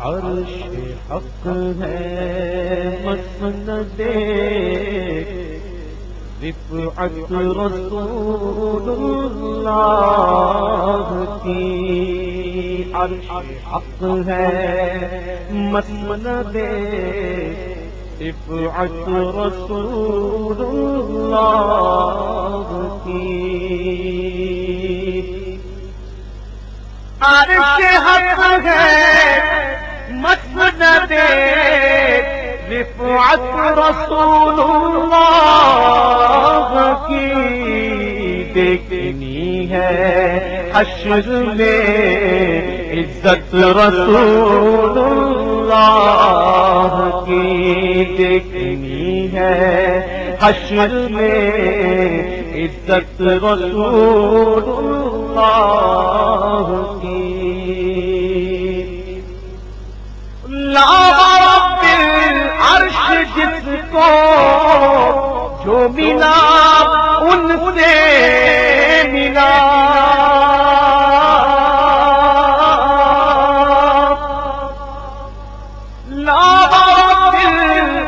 عرش حق ہے، مسند رفعت رسول اللہ کی عرش حق ہے، مسند رفعت رسول اللہ کی عرش حق ہے۔ مسند رفعت رسول اللہ کی دیکھنی ہے، حشر میں عزت رسول اللہ کی دیکھنی ہے، حشر میں عزت رسول اللہ کی عرش جس کو جو ملا ان سے ملا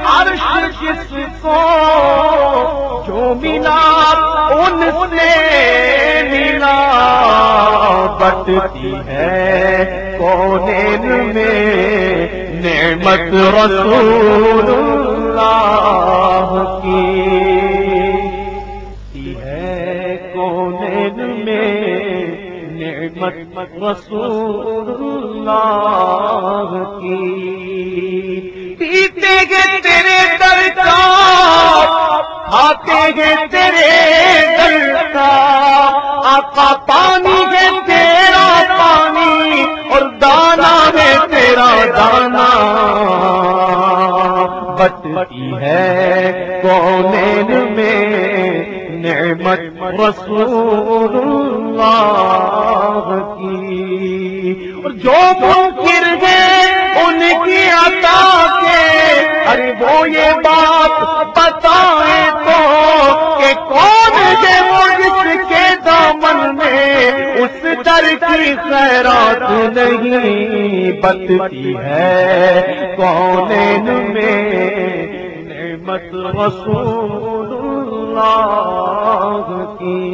عرش جس کو جو ملا ان سے ملا بٹتی ہے کونین میں نعمت رسول اللہ کی ہے کون میں نعمت رسول اللہ کی پیتے گے تیرے در کھاتے گے تیرے بٹتی ہے۔ کونین میں نعمت رسول اللہ کی۔ اور جو منکر ہے ان کی عطا کے، ارے وہ یہ بات بتائے اس در کی خیرات نہیں بتتی ہے۔ کونین میں نعمت رسول اللہ کی؟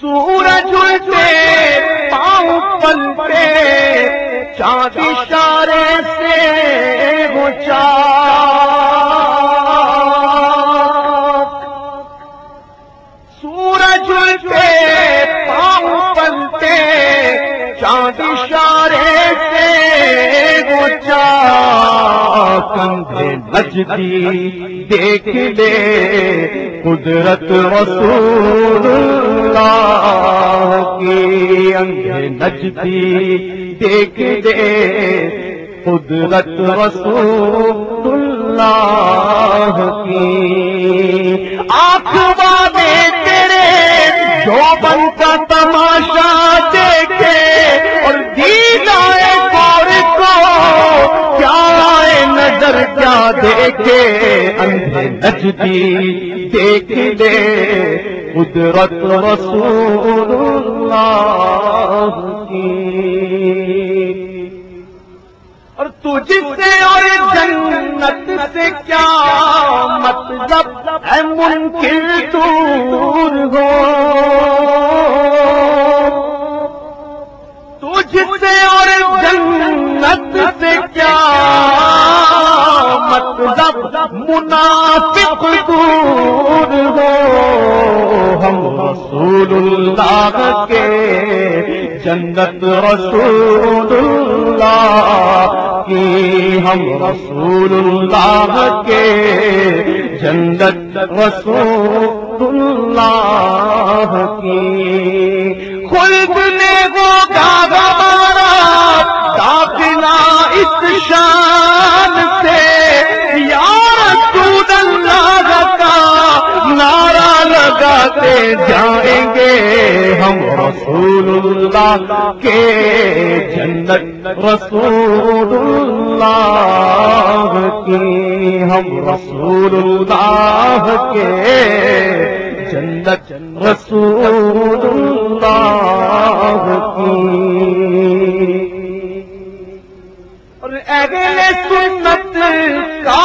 سورج سے پاؤں پلتے، چاند اشارے سے اونچا سورج کندھے نجدی دیکھ لے قدرت رسول اللہ کی انگے نجدی دیکھ لے قدرت رسول اللہ کی آنکھ والے تیرے جو بن کا تماشا دیکھے اندھے نجدی دیکھ لے، قدرت رسول اللہ کی۔ اور تجھ سے اور جنت سے کیا مطلب ہے؟ ممکن دور ہو۔ تجھ سے اور جنت سے کیا مطلب منافق دور ہو، ہم رسول اللہ کے جنت رسول اللہ کی، ہم رسول اللہ کے جنت رسول اللہ کی۔ خلد نے وہ گاگا مارا داخلہ اس شان رسول اللہ کے جنت رسول اللہ کی ہم رسول اللہ کے جنت رسول اللہ کی اور اگلے سنت کا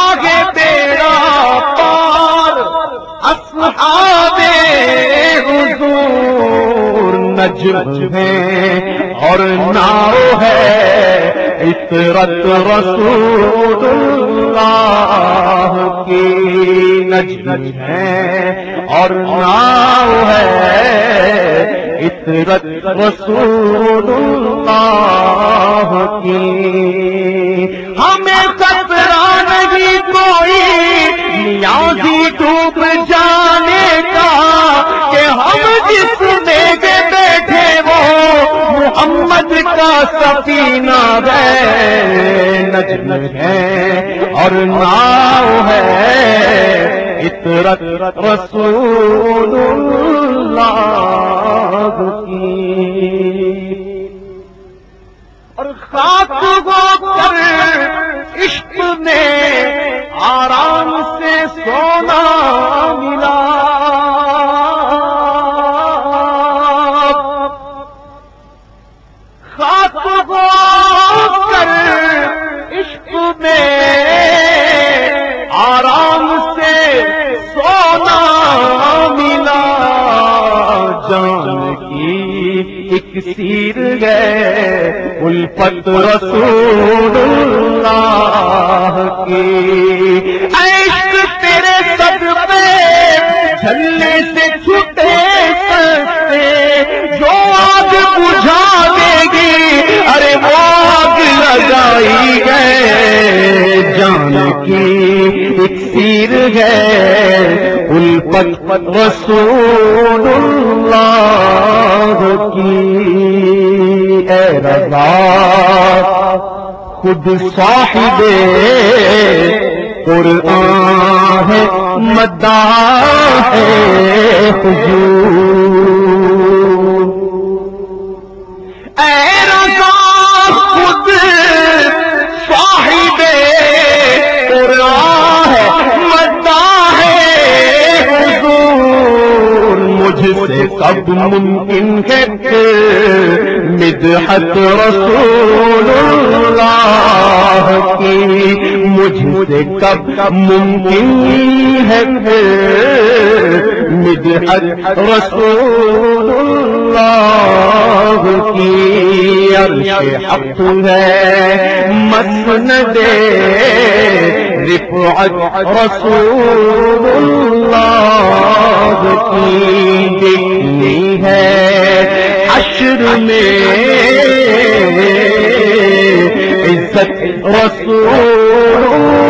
نجم ہے اور ناؤ ہے عطرت رسول اللہ کی نجم ہے اور ناؤ ہے عطرت رسول اللہ کی ہمیں خطرہ نہیں کوئی نیازی ڈوب جانے سفینہ ہے نجم ہے اور ناؤ ہے عطرت رسول اللہ کی۔ اور خاک گو کر عشق میں آرام سیر گئے الفت رسول اللہ کی۔ عشق تیرے سب پہ الفت رسول اللہ کی، اے رضا، خود صاحب قرآن ہے مدہ ہے، حضور۔ اے رضا، خود صاحب قرآن مجھ سے کب ممکن ہے کہ مدحت رسول اللہ کی مجھ سے کب ممکن ہے کہ مدحت رسول اللہ کی عرش حق ہے مسند رفعت رسول اللہ کی دکھنی ہے حشر میں عزت رسول